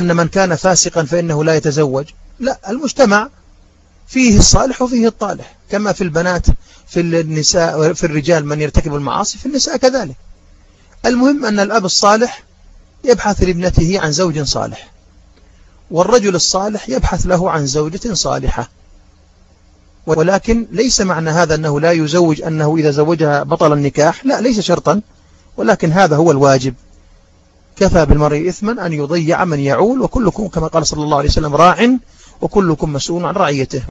أن من كان فاسقا فإنه لا يتزوج. لا المجتمع فيه الصالح وفيه الطالح كما في البنات في النساء في الرجال من يرتكب المعاصي في النساء كذلك. المهم أن الأب الصالح يبحث لابنته عن زوج صالح والرجل الصالح يبحث له عن زوجة صالحة. ولكن ليس معنى هذا أنه لا يزوج أنه إذا زوجها بطل النكاح لا ليس شرطا ولكن هذا هو الواجب. كفى بالمرء إثما أن يضيع من يعول وكلكم كما قال صلى الله عليه وسلم راع وكلكم مسؤول عن رعيته.